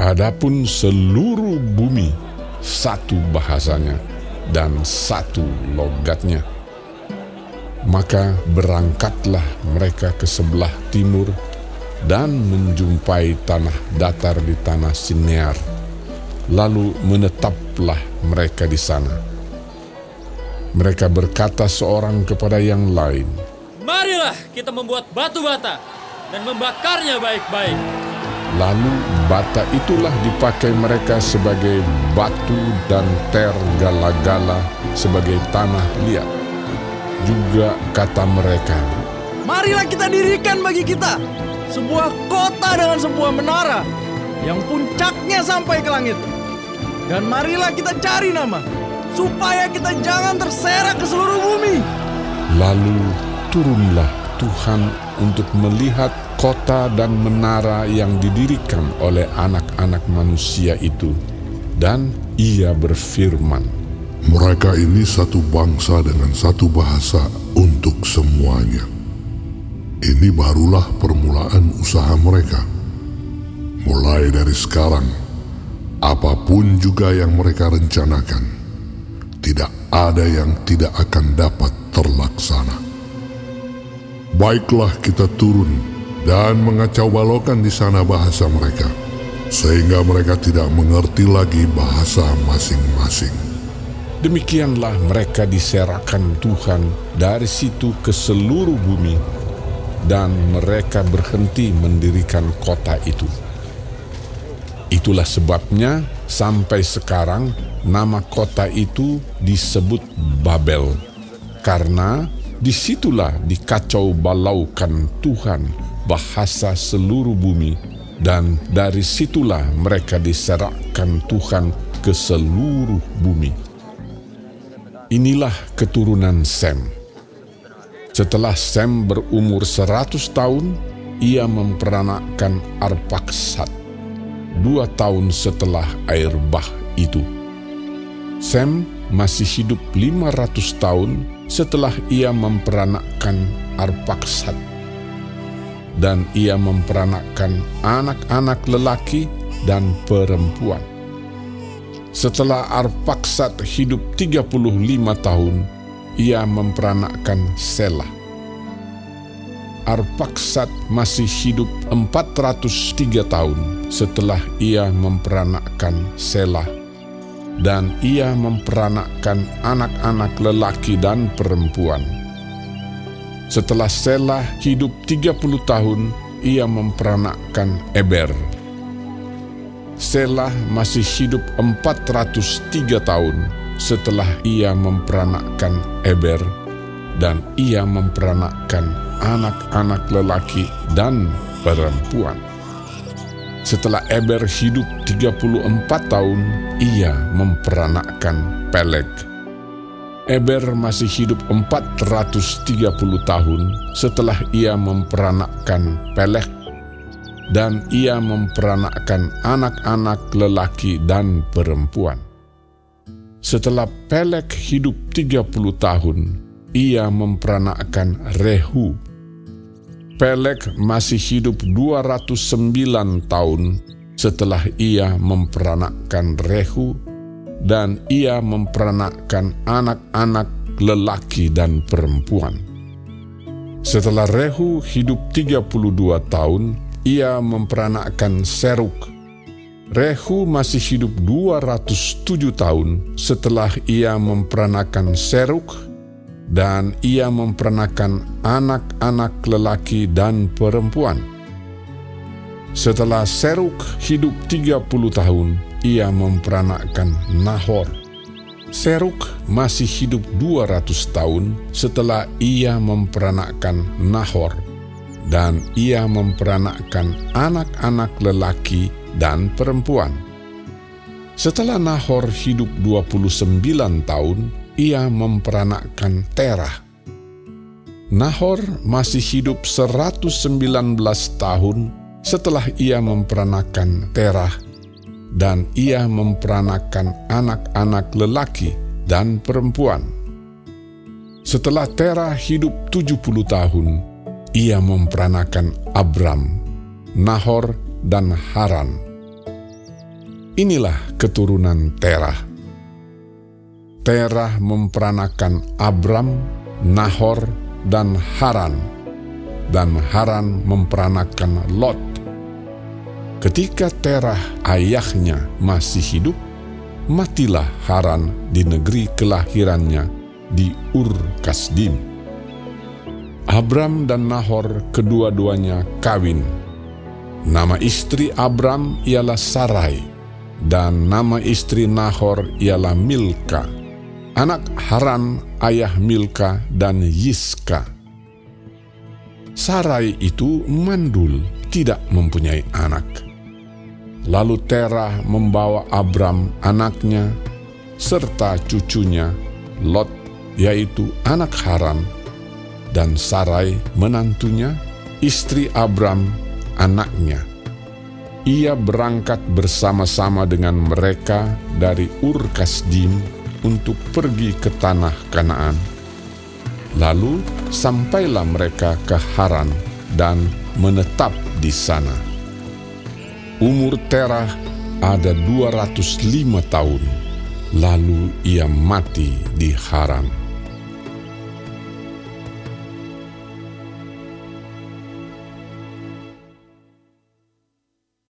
Adapun seluruh bumi satu bahasanya dan satu logatnya. Maka berangkatlah mereka ke sebelah timur dan menjumpai tanah datar di tanah Sinear. Lalu menetaplah mereka di sana. Mereka berkata seorang kepada yang lain, Marilah kita membuat batu bata dan membakarnya baik-baik. Lalu bata itulah dipakai mereka sebagai batu dan ter gala-gala sebagai tanah liat. Juga kata mereka, Marilah kita dirikan bagi kita sebuah kota dengan sebuah menara yang puncaknya sampai ke langit. Dan marilah kita cari nama supaya kita jangan terserak ke seluruh bumi. Lalu turunlah Tuhan untuk melihat kota dan menara yang didirikan oleh anak-anak manusia itu. Dan ia berfirman, Mereka ini satu bangsa dengan satu bahasa untuk semuanya. Ini barulah permulaan usaha mereka. Mulai dari sekarang, apa pun juga yang mereka rencanakan, tidak ada yang tidak akan dapat terlaksana. Baiklah kita turun dan mengacau balokan di sana bahasa mereka, sehingga mereka tidak mengerti lagi bahasa masing-masing. Demikianlah mereka diserahkan Tuhan dari situ ke seluruh bumi, dan mereka berhenti mendirikan kota itu. Itulah sebabnya sampai sekarang nama kota itu disebut Babel, karena di situlah dikacau balaukan Tuhan bahasa seluruh bumi, dan dari situlah mereka diserahkan Tuhan ke seluruh bumi. Inilah keturunan Sem. Setelah Sem berumur seratus tahun, ia memperanakkan Arpaksat dua tahun setelah air bah itu. Sem masih hidup 500 tahun setelah ia memperanakkan Arpaksat. Dan ia memperanakkan anak-anak lelaki dan perempuan. Setelah Arpaksat hidup 35 tahun, ia memperanakkan Selah. Arpaksat masih hidup 403 tahun setelah ia memperanakkan Selah. Dan ia memperanakkan anak-anak lelaki dan perempuan. Setelah Selah hidup 30 tahun, ia memperanakkan Eber. Selah masih hidup 403 tahun setelah ia memperanakkan Eber dan ia memperanakkan anak-anak lelaki dan perempuan. Setelah Eber hidup 34 tahun, ia memperanakkan Peleg. Eber masih hidup 430 tahun setelah ia memperanakkan Peleg dan ia memperanakkan anak-anak lelaki dan perempuan. Setelah Peleg hidup 30 tahun, ia memperanakkan Rehu. Peleg masih hidup 209 tahun setelah ia memperanakkan Rehu dan ia memperanakkan anak-anak lelaki dan perempuan. Setelah Rehu hidup 32 tahun, ia memperanakkan Seruk. Rehu masih hidup 207 tahun setelah ia memperanakkan Seruk dan ia memperanakan anak-anak lelaki dan perempuan. Setelah Seruk hidup 30 tahun, ia memperanakan Nahor. Seruk masih hidup 200 tahun setelah ia memperanakan Nahor, dan ia memperanakan anak-anak lelaki dan perempuan. Setelah Nahor hidup 29 tahun, ia memperanakkan Terah. Nahor masih hidup 119 tahun setelah ia memperanakan Terah dan ia memperanakan anak-anak lelaki dan perempuan. Setelah Terah hidup 70 tahun, ia memperanakan Abram, Nahor, dan Haran. Inilah keturunan Terah. Terah memperanakan Abram, Nahor, dan Haran, dan Haran memperanakan Lot. Ketika Terah ayahnya masih hidup, matilah Haran di negeri kelahirannya di Ur Kasdim. Abram dan Nahor kedua-duanya kawin. Nama istri Abram ialah Sarai, dan nama istri Nahor ialah Milka. Anak Haran ayah Milka dan Yiska. Sarai itu mandul, tidak mempunyai anak. Lalu Terah membawa Abram anaknya serta cucunya Lot yaitu anak Haran dan Sarai menantunya istri Abram anaknya. Ia berangkat bersama-sama dengan mereka dari Ur Kasdim untuk pergi ke tanah Kanaan. Lalu sampailah mereka ke Haran dan menetap di sana. Umur Terah ada 205 tahun, lalu ia mati di Haran.